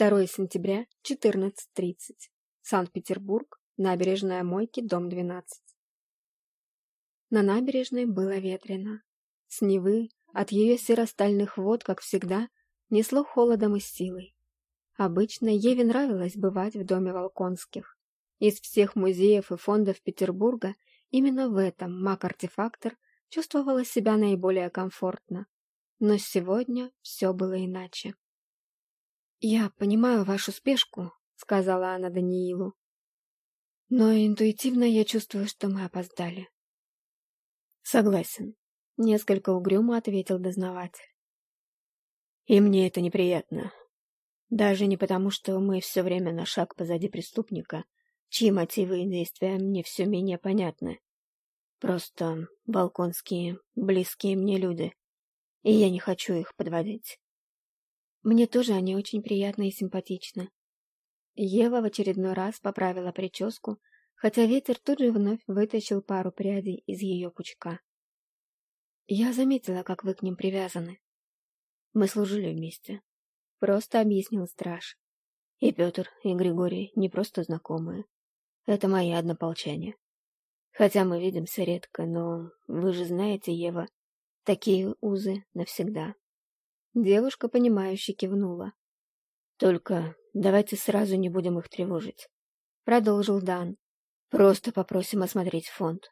2 сентября, 14.30. Санкт-Петербург, набережная Мойки, дом 12. На набережной было ветрено. С Невы, от ее серостальных вод, как всегда, несло холодом и силой. Обычно Еве нравилось бывать в доме Волконских. Из всех музеев и фондов Петербурга именно в этом маг-артефактор чувствовала себя наиболее комфортно. Но сегодня все было иначе. «Я понимаю вашу спешку», — сказала она Даниилу. «Но интуитивно я чувствую, что мы опоздали». «Согласен», — несколько угрюмо ответил дознаватель. «И мне это неприятно. Даже не потому, что мы все время на шаг позади преступника, чьи мотивы и действия мне все менее понятны. Просто балконские, близкие мне люди, и я не хочу их подводить. Мне тоже они очень приятны и симпатичны. Ева в очередной раз поправила прическу, хотя ветер тут же вновь вытащил пару прядей из ее пучка. Я заметила, как вы к ним привязаны. Мы служили вместе. Просто объяснил страж. И Петр, и Григорий не просто знакомые. Это мои однополчане. Хотя мы видимся редко, но вы же знаете, Ева, такие узы навсегда. Девушка, понимающе кивнула. «Только давайте сразу не будем их тревожить», — продолжил Дан. «Просто попросим осмотреть фонд».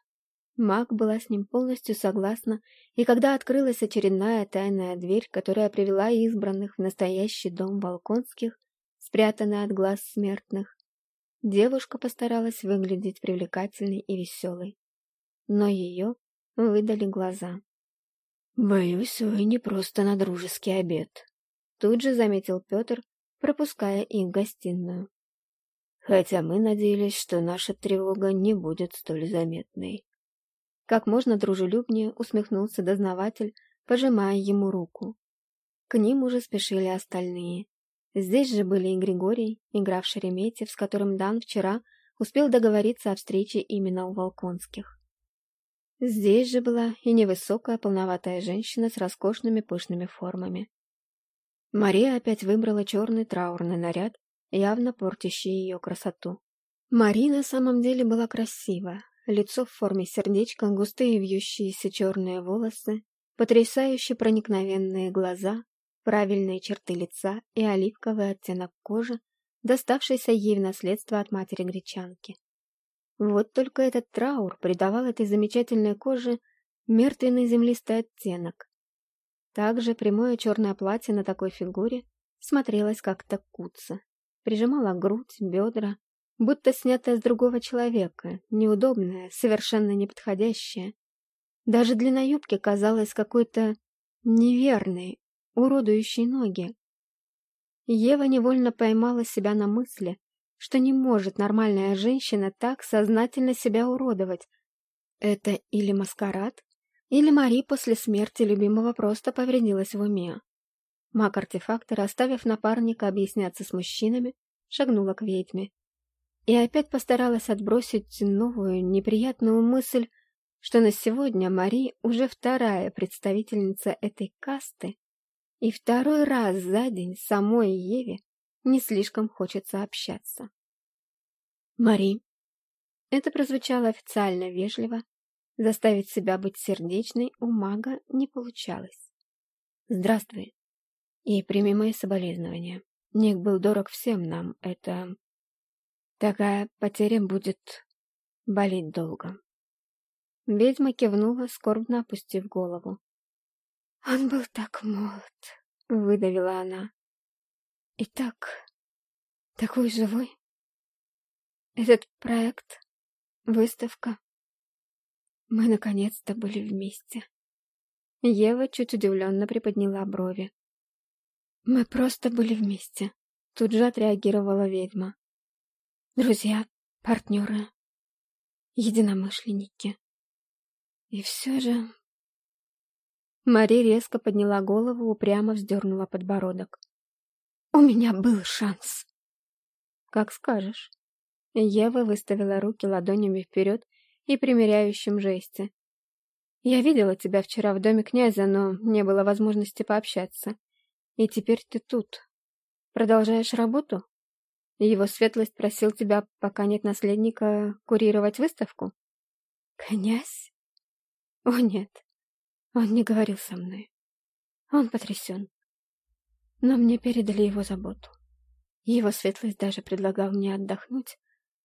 Маг была с ним полностью согласна, и когда открылась очередная тайная дверь, которая привела избранных в настоящий дом Волконских, спрятанный от глаз смертных, девушка постаралась выглядеть привлекательной и веселой. Но ее выдали глаза. «Боюсь, вы не просто на дружеский обед», — тут же заметил Петр, пропуская их в гостиную. «Хотя мы надеялись, что наша тревога не будет столь заметной». Как можно дружелюбнее усмехнулся дознаватель, пожимая ему руку. К ним уже спешили остальные. Здесь же были и Григорий, играв Шереметьев, с которым Дан вчера успел договориться о встрече именно у Волконских. Здесь же была и невысокая полноватая женщина с роскошными пышными формами. Мария опять выбрала черный траурный наряд, явно портящий ее красоту. Мария на самом деле была красива. Лицо в форме сердечка, густые вьющиеся черные волосы, потрясающе проникновенные глаза, правильные черты лица и оливковый оттенок кожи, доставшийся ей в наследство от матери-гречанки. Вот только этот траур придавал этой замечательной коже мертвенный землистый оттенок. Также прямое черное платье на такой фигуре смотрелось как-то куца. Прижимала грудь, бедра, будто снятое с другого человека, неудобное, совершенно неподходящее. Даже длина юбки казалась какой-то неверной, уродующей ноги. Ева невольно поймала себя на мысли, что не может нормальная женщина так сознательно себя уродовать. Это или маскарад, или Мари после смерти любимого просто повредилась в уме. Маг-артефактор, оставив напарника объясняться с мужчинами, шагнула к ведьме. И опять постаралась отбросить новую, неприятную мысль, что на сегодня Мари уже вторая представительница этой касты, и второй раз за день самой Еве не слишком хочется общаться. «Мари». Это прозвучало официально вежливо. Заставить себя быть сердечной у мага не получалось. «Здравствуй. И прими мои соболезнования. Ник был дорог всем нам. Это... Такая потеря будет болеть долго». Ведьма кивнула, скорбно опустив голову. «Он был так молод», — выдавила она. «И так такой живой. Этот проект, выставка. Мы наконец-то были вместе. Ева чуть удивленно приподняла брови. Мы просто были вместе. Тут же отреагировала ведьма. Друзья, партнеры, единомышленники. И все же... Мари резко подняла голову, упрямо вздернула подбородок. У меня был шанс. Как скажешь. Ева выставила руки ладонями вперед и примиряющим жесте. Я видела тебя вчера в доме князя, но не было возможности пообщаться. И теперь ты тут. продолжаешь работу? Его светлость просил тебя, пока нет наследника, курировать выставку? Князь? О, нет. Он не говорил со мной. Он потрясен. Но мне передали его заботу. Его светлость даже предлагал мне отдохнуть,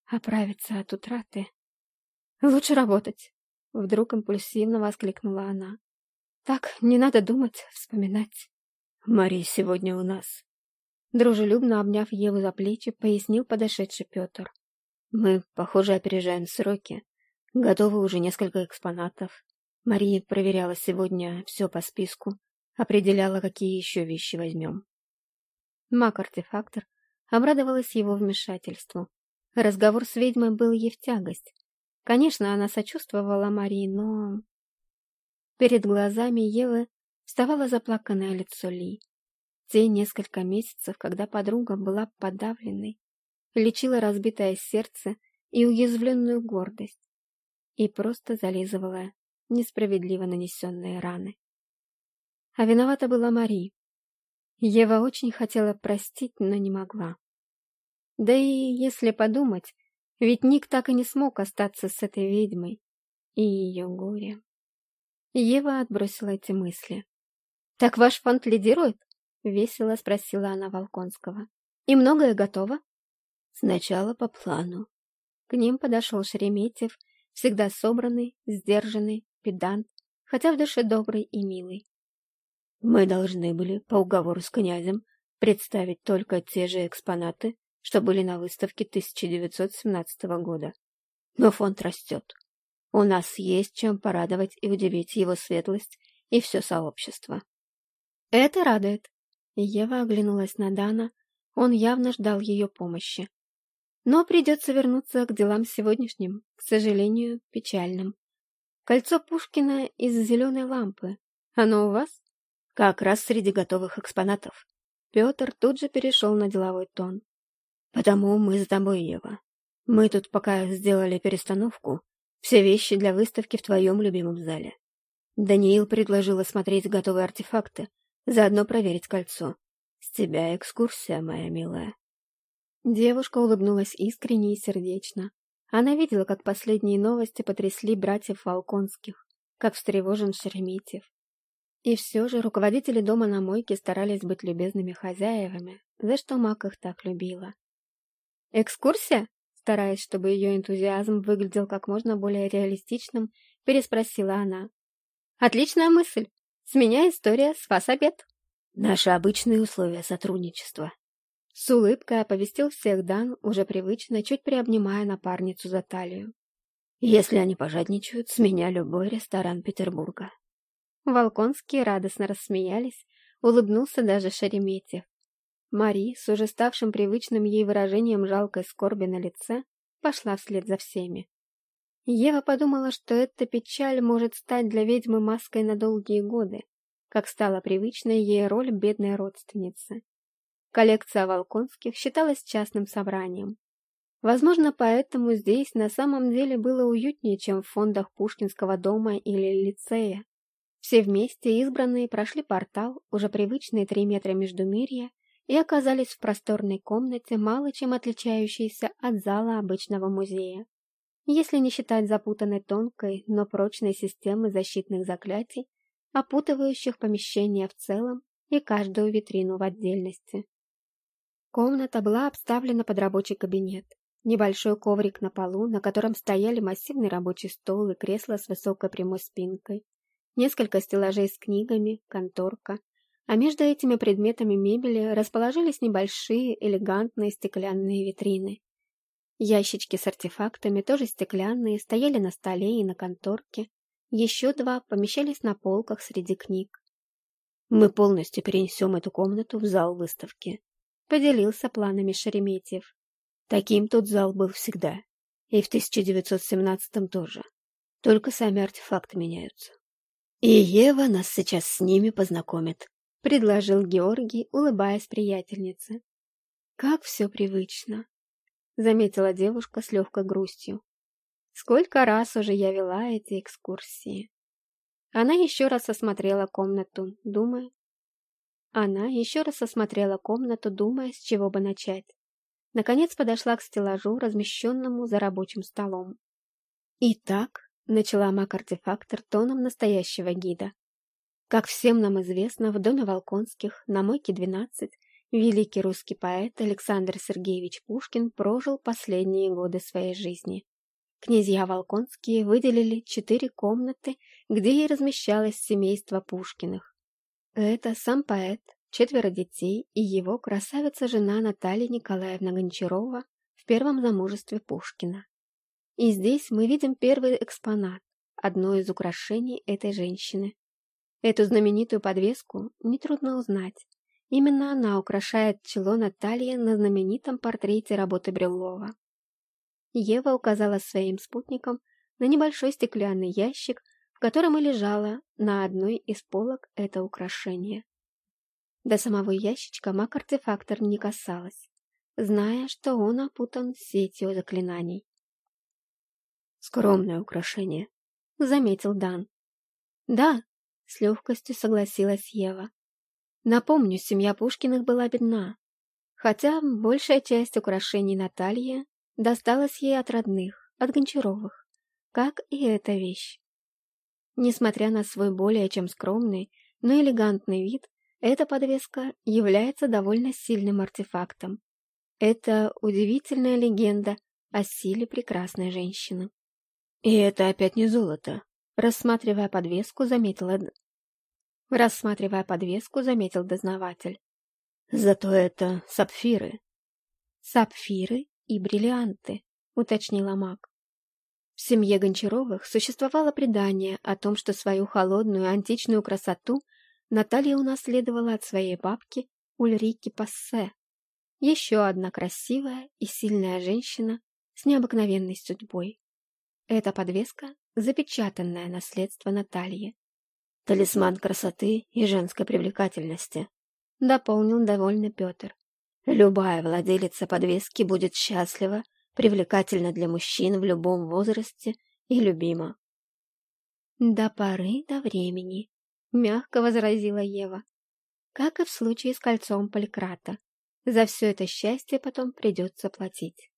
оправиться от утраты. Лучше работать. Вдруг импульсивно воскликнула она. Так, не надо думать, вспоминать. Мария сегодня у нас. Дружелюбно обняв Еву за плечи, пояснил подошедший Петр. Мы, похоже, опережаем сроки. Готовы уже несколько экспонатов. Мария проверяла сегодня все по списку, определяла, какие еще вещи возьмем. Маг-артефактор обрадовалась его вмешательству. Разговор с ведьмой был ей в тягость. Конечно, она сочувствовала Марии, но... Перед глазами Евы вставало заплаканное лицо Ли. Те несколько месяцев, когда подруга была подавленной, лечила разбитое сердце и уязвленную гордость и просто зализывала несправедливо нанесенные раны. А виновата была Мари. Ева очень хотела простить, но не могла. Да и если подумать, ведь Ник так и не смог остаться с этой ведьмой и ее горе. Ева отбросила эти мысли. «Так ваш фонд лидирует?» — весело спросила она Волконского. «И многое готово?» «Сначала по плану». К ним подошел Шереметьев, всегда собранный, сдержанный, педант, хотя в душе добрый и милый. «Мы должны были, по уговору с князем, представить только те же экспонаты, что были на выставке 1917 года. Но фонд растет. У нас есть чем порадовать и удивить его светлость и все сообщество. Это радует. Ева оглянулась на Дана. Он явно ждал ее помощи. Но придется вернуться к делам сегодняшним, к сожалению, печальным. Кольцо Пушкина из зеленой лампы. Оно у вас? Как раз среди готовых экспонатов. Петр тут же перешел на деловой тон. Потому мы с тобой, Ева. Мы тут пока сделали перестановку. Все вещи для выставки в твоем любимом зале. Даниил предложил осмотреть готовые артефакты, заодно проверить кольцо. С тебя экскурсия, моя милая. Девушка улыбнулась искренне и сердечно. Она видела, как последние новости потрясли братьев Волконских, как встревожен Шереметьев. И все же руководители дома на мойке старались быть любезными хозяевами, за что Мак их так любила. «Экскурсия?» Стараясь, чтобы ее энтузиазм выглядел как можно более реалистичным, переспросила она. «Отличная мысль! С меня история, с вас обед!» «Наши обычные условия сотрудничества!» С улыбкой оповестил всех Дан, уже привычно, чуть приобнимая напарницу за талию. «Если они пожадничают, с меня любой ресторан Петербурга!» Волконские радостно рассмеялись, улыбнулся даже Шереметьев. Мари, с уже ставшим привычным ей выражением жалкой скорби на лице, пошла вслед за всеми. Ева подумала, что эта печаль может стать для ведьмы маской на долгие годы, как стала привычной ей роль бедной родственницы. Коллекция Волконских считалась частным собранием. Возможно, поэтому здесь на самом деле было уютнее, чем в фондах Пушкинского дома или лицея. Все вместе избранные прошли портал, уже привычные три метра между мирья, и оказались в просторной комнате, мало чем отличающейся от зала обычного музея. Если не считать запутанной тонкой, но прочной системы защитных заклятий, опутывающих помещение в целом и каждую витрину в отдельности. Комната была обставлена под рабочий кабинет. Небольшой коврик на полу, на котором стояли массивный рабочий стол и кресло с высокой прямой спинкой, несколько стеллажей с книгами, конторка, а между этими предметами мебели расположились небольшие элегантные стеклянные витрины. Ящички с артефактами, тоже стеклянные, стояли на столе и на конторке. Еще два помещались на полках среди книг. «Мы полностью перенесем эту комнату в зал выставки», — поделился планами Шереметьев. «Таким тот зал был всегда. И в 1917-м тоже. Только сами артефакты меняются. И Ева нас сейчас с ними познакомит предложил Георгий, улыбаясь приятельнице. «Как все привычно!» — заметила девушка с легкой грустью. «Сколько раз уже я вела эти экскурсии!» Она еще раз осмотрела комнату, думая. Она еще раз осмотрела комнату, думая, с чего бы начать. Наконец подошла к стеллажу, размещенному за рабочим столом. «Итак», — начала маг-артефактор тоном настоящего гида, «как всем нам известно, в доме Волконских, на Мойке 12, великий русский поэт Александр Сергеевич Пушкин прожил последние годы своей жизни. Князья Волконские выделили четыре комнаты, где и размещалось семейство Пушкиных. Это сам поэт, четверо детей и его красавица-жена Наталья Николаевна Гончарова в первом замужестве Пушкина. И здесь мы видим первый экспонат, одно из украшений этой женщины. Эту знаменитую подвеску нетрудно узнать. Именно она украшает чело Натальи на знаменитом портрете работы Брюллова. Ева указала своим спутникам на небольшой стеклянный ящик, в котором и лежало на одной из полок это украшение. До самого ящичка маг-артефактор не касалась, зная, что он опутан сетью заклинаний. «Скромное украшение», — заметил Дан. «Да», — с легкостью согласилась Ева. «Напомню, семья Пушкиных была бедна, хотя большая часть украшений Натальи досталась ей от родных, от Гончаровых, как и эта вещь. Несмотря на свой более чем скромный, но элегантный вид, эта подвеска является довольно сильным артефактом. Это удивительная легенда о силе прекрасной женщины. И это опять не золото. Рассматривая подвеску, заметила... Рассматривая подвеску, заметил дознаватель. Зато это сапфиры. Сапфиры и бриллианты, уточнила маг. В семье Гончаровых существовало предание о том, что свою холодную античную красоту Наталья унаследовала от своей бабки Ульрики Пассе. Еще одна красивая и сильная женщина с необыкновенной судьбой. Эта подвеска — запечатанное наследство Натальи. Талисман красоты и женской привлекательности, — дополнил довольно Петр. Любая владелица подвески будет счастлива, привлекательна для мужчин в любом возрасте и любима. «До поры до времени», — мягко возразила Ева. «Как и в случае с кольцом Поликрата. За все это счастье потом придется платить.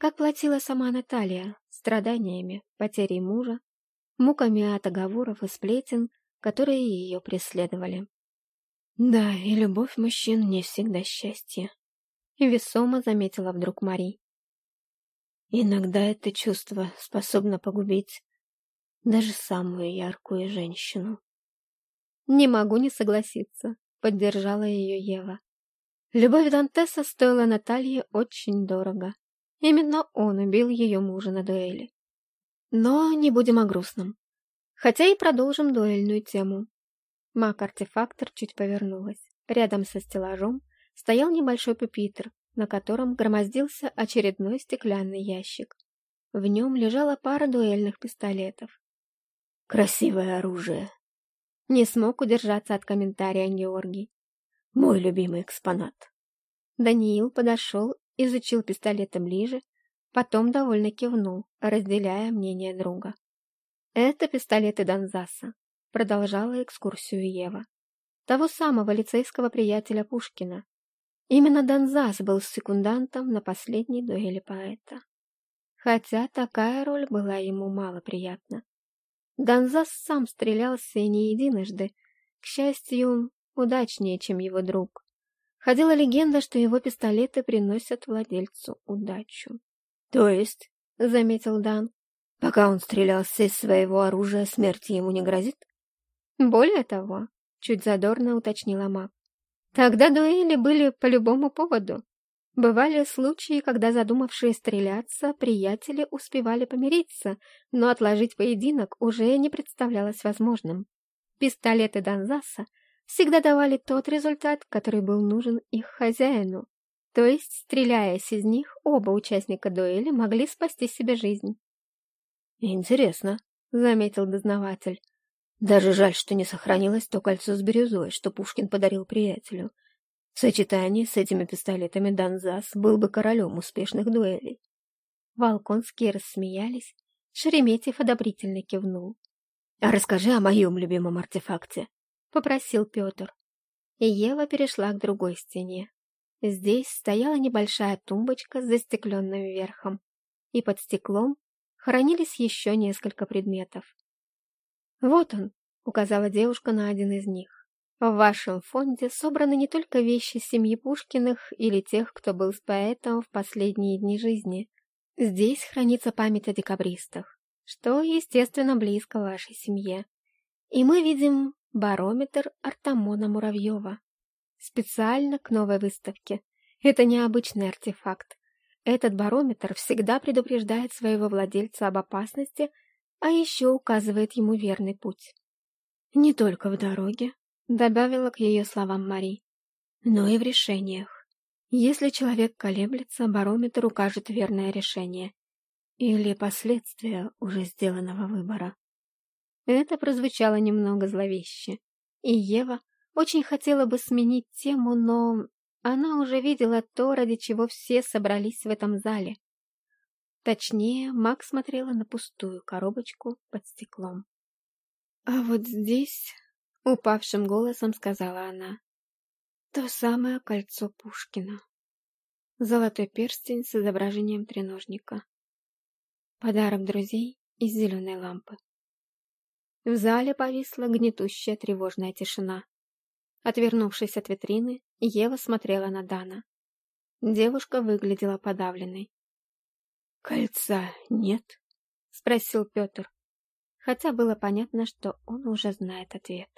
Как платила сама Наталья, страданиями, потерей мужа, муками от оговоров и сплетен, которые ее преследовали. Да, и любовь мужчин не всегда счастье. Весомо заметила вдруг Мари. Иногда это чувство способно погубить даже самую яркую женщину. «Не могу не согласиться», — поддержала ее Ева. Любовь Дантеса стоила Наталье очень дорого. Именно он убил ее мужа на дуэли. Но не будем о грустном. Хотя и продолжим дуэльную тему. Маг-артефактор чуть повернулась. Рядом со стеллажом стоял небольшой пюпитр, на котором громоздился очередной стеклянный ящик. В нем лежала пара дуэльных пистолетов. «Красивое оружие!» Не смог удержаться от комментария Георгий. «Мой любимый экспонат!» Даниил подошел, изучил пистолеты ближе, потом довольно кивнул, разделяя мнение друга. «Это пистолеты Донзаса», — продолжала экскурсию Ева. «Того самого лицейского приятеля Пушкина, Именно Донзас был секундантом на последней дуэли поэта. Хотя такая роль была ему мало приятна. Донзас сам стрелялся и не единожды, к счастью, удачнее, чем его друг. Ходила легенда, что его пистолеты приносят владельцу удачу. — То есть, — заметил Дан, — пока он стрелялся из своего оружия, смерти ему не грозит? — Более того, — чуть задорно уточнила маг, Тогда дуэли были по любому поводу. Бывали случаи, когда задумавшие стреляться, приятели успевали помириться, но отложить поединок уже не представлялось возможным. Пистолеты Донзаса всегда давали тот результат, который был нужен их хозяину. То есть, стреляясь из них, оба участника дуэли могли спасти себе жизнь. «Интересно», — заметил дознаватель. Даже жаль, что не сохранилось то кольцо с бирюзой, что Пушкин подарил приятелю. В сочетании с этими пистолетами Донзас был бы королем успешных дуэлей. Волконские рассмеялись, Шереметьев одобрительно кивнул. — А расскажи о моем любимом артефакте, — попросил Петр. и Ева перешла к другой стене. Здесь стояла небольшая тумбочка с застекленным верхом, и под стеклом хранились еще несколько предметов. «Вот он», — указала девушка на один из них. «В вашем фонде собраны не только вещи семьи Пушкиных или тех, кто был с поэтом в последние дни жизни. Здесь хранится память о декабристах, что, естественно, близко вашей семье. И мы видим барометр Артамона Муравьева. Специально к новой выставке. Это необычный артефакт. Этот барометр всегда предупреждает своего владельца об опасности, а еще указывает ему верный путь. «Не только в дороге», — добавила к ее словам Мари, — «но и в решениях. Если человек колеблется, барометр укажет верное решение или последствия уже сделанного выбора». Это прозвучало немного зловеще, и Ева очень хотела бы сменить тему, но она уже видела то, ради чего все собрались в этом зале. Точнее, Мак смотрела на пустую коробочку под стеклом. «А вот здесь...» — упавшим голосом сказала она. «То самое кольцо Пушкина. Золотой перстень с изображением треножника. Подарок друзей из зеленой лампы. В зале повисла гнетущая тревожная тишина. Отвернувшись от витрины, Ева смотрела на Дана. Девушка выглядела подавленной. «Кольца нет?» — спросил Петр, хотя было понятно, что он уже знает ответ.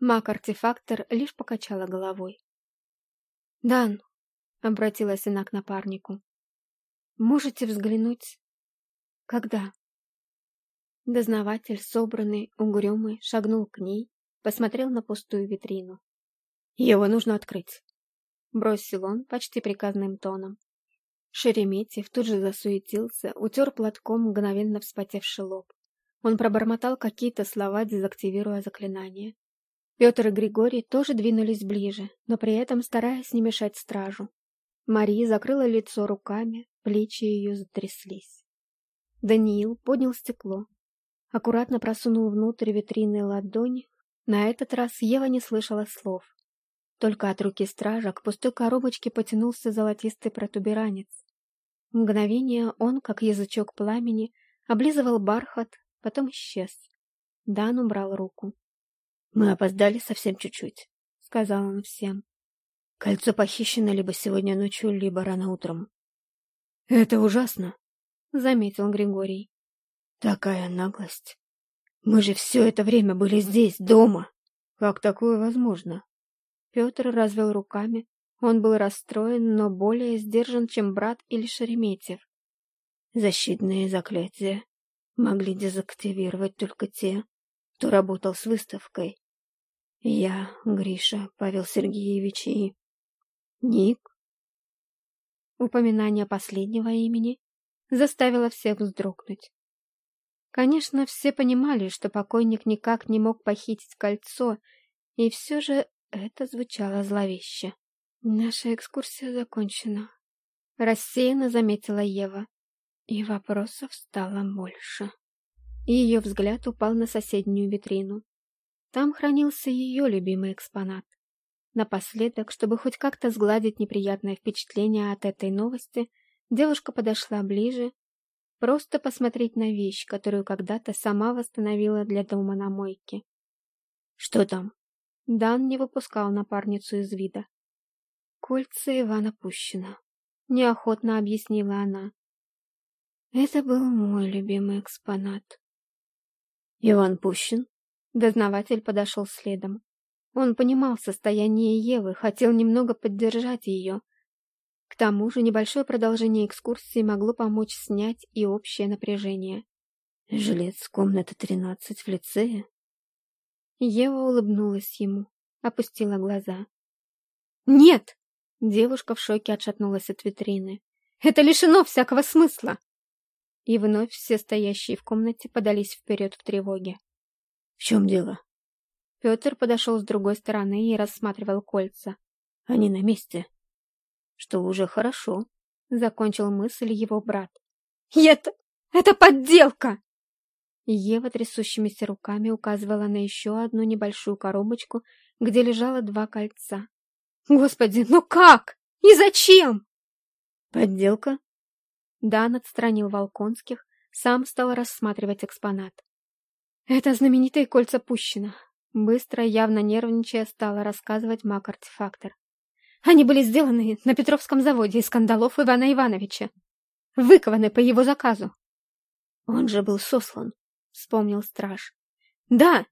Маг-артефактор лишь покачала головой. «Дан», — обратилась она к напарнику, — «можете взглянуть?» «Когда?» Дознаватель, собранный, угрюмый, шагнул к ней, посмотрел на пустую витрину. «Его нужно открыть», — бросил он почти приказным тоном. Шереметьев тут же засуетился, утер платком мгновенно вспотевший лоб. Он пробормотал какие-то слова, дезактивируя заклинание. Петр и Григорий тоже двинулись ближе, но при этом стараясь не мешать стражу. Мария закрыла лицо руками, плечи ее затряслись. Даниил поднял стекло, аккуратно просунул внутрь витрины ладонь. На этот раз Ева не слышала слов. Только от руки стража к пустой коробочке потянулся золотистый протуберанец. Мгновение он, как язычок пламени, облизывал бархат, потом исчез. Дан убрал руку. «Мы опоздали совсем чуть-чуть», — сказал он всем. «Кольцо похищено либо сегодня ночью, либо рано утром». «Это ужасно», — заметил Григорий. Такая наглость. Мы же все это время были здесь, дома. Как такое возможно? Петр развел руками. Он был расстроен, но более сдержан, чем брат или Шереметьев. Защитные заклятия могли дезактивировать только те, кто работал с выставкой. Я, Гриша, Павел Сергеевич и... Ник. Упоминание последнего имени заставило всех вздрогнуть. Конечно, все понимали, что покойник никак не мог похитить кольцо, и все же это звучало зловеще. «Наша экскурсия закончена», — рассеянно заметила Ева, и вопросов стало больше. Ее взгляд упал на соседнюю витрину. Там хранился ее любимый экспонат. Напоследок, чтобы хоть как-то сгладить неприятное впечатление от этой новости, девушка подошла ближе Просто посмотреть на вещь, которую когда-то сама восстановила для дома на мойке. «Что там?» Дан не выпускал напарницу из вида. «Кольца Ивана Пущина», — неохотно объяснила она. «Это был мой любимый экспонат». «Иван Пущин?» Дознаватель подошел следом. Он понимал состояние Евы, хотел немного поддержать ее, к тому же небольшое продолжение экскурсии могло помочь снять и общее напряжение. «Жилец комната тринадцать в лицее?» Ева улыбнулась ему, опустила глаза. «Нет!» — девушка в шоке отшатнулась от витрины. «Это лишено всякого смысла!» И вновь все стоящие в комнате подались вперед в тревоге. «В чем дело?» Петр подошел с другой стороны и рассматривал кольца. «Они на месте?» Что уже хорошо, — закончил мысль его брат. «Это... это подделка!» Ева трясущимися руками указывала на еще одну небольшую коробочку, где лежало два кольца. Господи, ну как? И зачем? Подделка? Дан отстранил Волконских, сам стал рассматривать экспонат. Это знаменитые кольца Пущина. Быстро, явно нервничая, стала рассказывать маг-артефактор. Они были сделаны на Петровском заводе из скандалов Ивана Ивановича. Выкованы по его заказу. Он же был сослан, вспомнил страж. Да,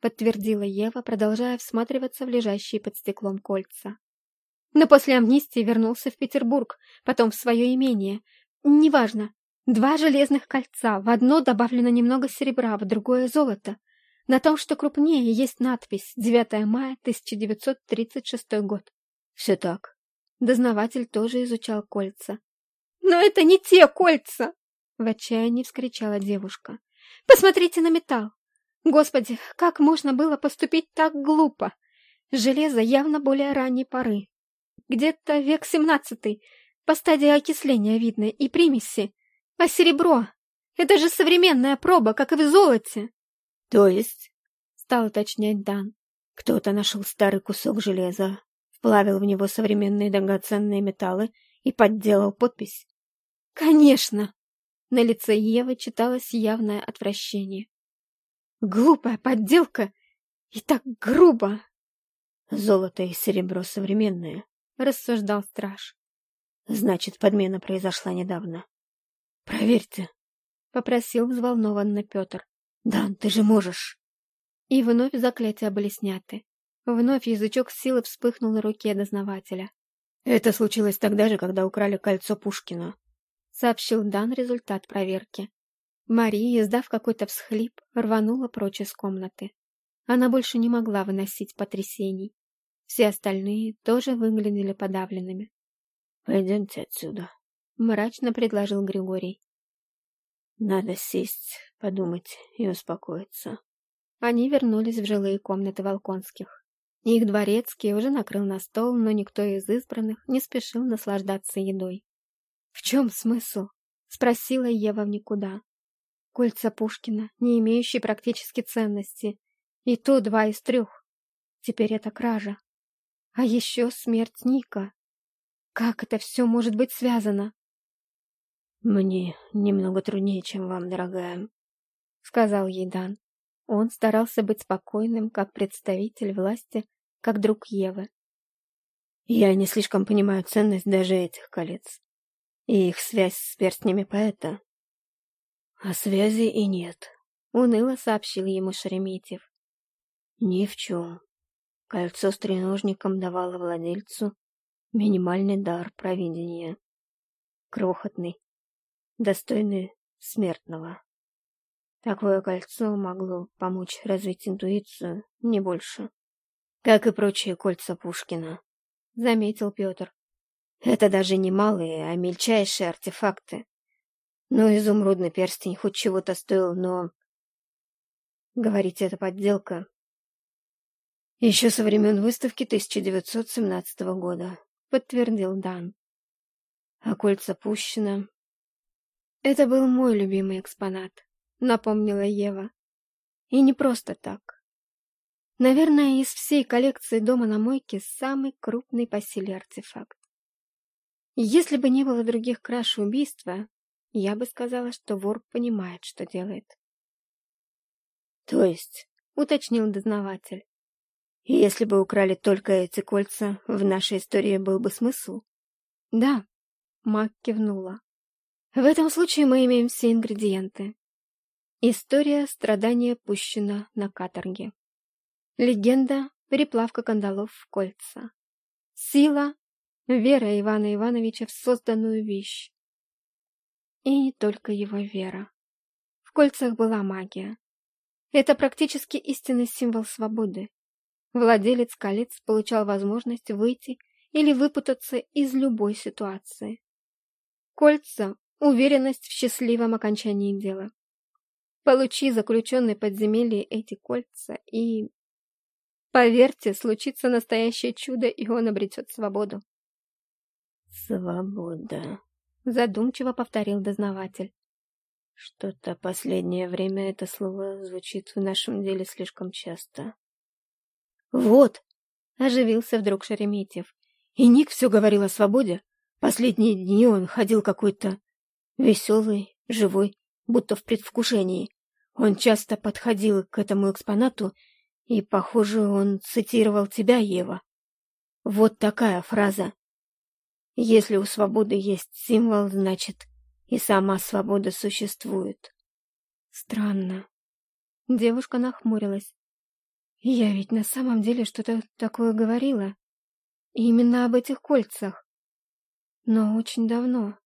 подтвердила Ева, продолжая всматриваться в лежащие под стеклом кольца. Но после амнистии вернулся в Петербург, потом в свое имение. Неважно. Два железных кольца, в одно добавлено немного серебра, в другое золото. На том, что крупнее, есть надпись «9 мая 1936 год». Все так. Дознаватель тоже изучал кольца. «Но это не те кольца!» — в отчаянии вскричала девушка. «Посмотрите на металл! Господи, как можно было поступить так глупо? Железо явно более ранней поры. Где-то век семнадцатый, по стадии окисления видно, и примеси. А серебро? Это же современная проба, как и в золоте. То есть, стал уточнять Дан, кто-то нашел старый кусок железа, вплавил в него современные драгоценные металлы и подделал подпись? Конечно! На лице Евы читалось явное отвращение. Глупая подделка и так грубо. Золото и серебро современные, рассуждал страж. Значит, подмена произошла недавно. Проверьте, попросил взволнованно Петр. Дан, ты же можешь. И вновь заклятия были сняты. Вновь язычок силы вспыхнул на руке дознавателя. Это случилось тогда же, когда украли кольцо Пушкина, сообщил Дан результат проверки. Мария, издав какой-то всхлип, рванула прочь из комнаты. Она больше не могла выносить потрясений. Все остальные тоже выглядели подавленными. «Пойдемте отсюда», — мрачно предложил Григорий. «Надо сесть, подумать и успокоиться». Они вернулись в жилые комнаты Волконских. Их дворецкий уже накрыл на стол, но никто из избранных не спешил наслаждаться едой. «В чем смысл?» — спросила Ева в никуда. Кольца Пушкина, не имеющие практически ценности. И то два из трех. Теперь это кража. А еще смерть Ника. Как это все может быть связано? «Мне немного труднее, чем вам, дорогая», — сказал ей Дан. Он старался быть спокойным, как представитель власти, как друг Евы. «Я не слишком понимаю ценность даже этих колец и их связь с перстнями поэта. А связи и нет, — уныло сообщил ему Шереметьев. Ни в чем. Кольцо с треножником давало владельцу минимальный дар провидения. Крохотный, достойный смертного. Такое кольцо могло помочь развить интуицию, не больше. Как и прочие кольца Пушкина, — заметил Петр. Это даже не малые, а мельчайшие артефакты, ну, изумрудный перстень хоть чего-то стоил, но... Говорите, это подделка. Еще со времен выставки 1917 года, подтвердил Дан. А кольца пущено. Это был мой любимый экспонат, напомнила Ева. И не просто так. Наверное, из всей коллекции дома на мойке самый крупный по силе артефакт. Если бы не было других краш убийства, я бы сказала, что вор понимает, что делает. То есть, уточнил дознаватель. Если бы украли только эти кольца, в нашей истории был бы смысл? Да, Мак кивнула. В этом случае мы имеем все ингредиенты. История страдания пущена на каторге. Легенда переплавка кандалов в кольца. Сила вера Ивана Ивановича в созданную вещь. И не только его вера. В кольцах была магия. Это практически истинный символ свободы. Владелец колец получал возможность выйти или выпутаться из любой ситуации. Кольца — уверенность в счастливом окончании дела. Получи заключенный подземелье эти кольца и... Поверьте, случится настоящее чудо, и он обретет свободу. Свобода. Задумчиво повторил дознаватель. Что-то последнее время это слово звучит в нашем деле слишком часто. Вот, Оживился вдруг Шереметьев. И Ник все говорил о свободе. Последние дни он ходил какой-то веселый, живой, будто в предвкушении. Он часто подходил к этому экспонату, и, похоже, он цитировал тебя, Ева. Вот такая фраза. Если у свободы есть символ, значит, и сама свобода существует. Странно. Девушка нахмурилась. Я ведь на самом деле что-то такое говорила. Именно об этих кольцах. Но очень давно.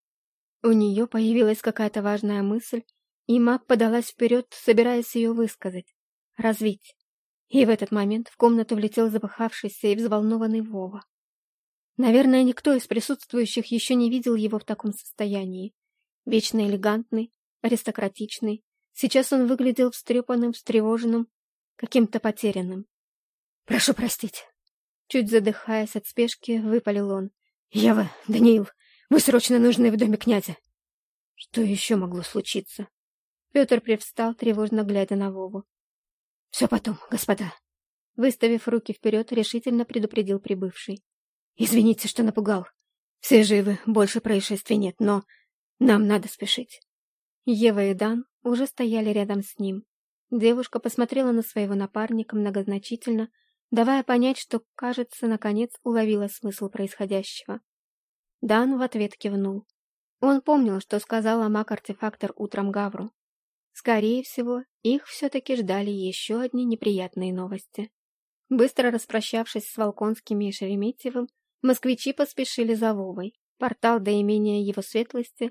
У нее появилась какая-то важная мысль, и маг подалась вперед, собираясь ее высказать, развить. И в этот момент в комнату влетел запыхавшийся и взволнованный Вова. Наверное, никто из присутствующих еще не видел его в таком состоянии. Вечно элегантный, аристократичный. Сейчас он выглядел встрепанным, встревоженным, каким-то потерянным. «Прошу простить!» Чуть задыхаясь от спешки, выпалил он. «Ева, Даниил, вы срочно нужны в доме князя!» Что еще могло случиться? Петр привстал, тревожно глядя на Вову. «Все потом, господа!» Выставив руки вперед, решительно предупредил прибывший. «Извините, что напугал. Все живы, больше происшествий нет, но нам надо спешить». Ева и Дан уже стояли рядом с ним. Девушка посмотрела на своего напарника многозначительно, давая понять, что, кажется, наконец уловила смысл происходящего. Дан в ответ кивнул. Он помнил, что сказала маг-артефактор утром Гавру. Скорее всего, их все-таки ждали еще одни неприятные новости. Быстро распрощавшись с Волконскими и Шереметьевым, москвичи поспешили за Вовой. Портал до имения его светлости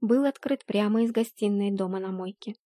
был открыт прямо из гостиной дома на мойке.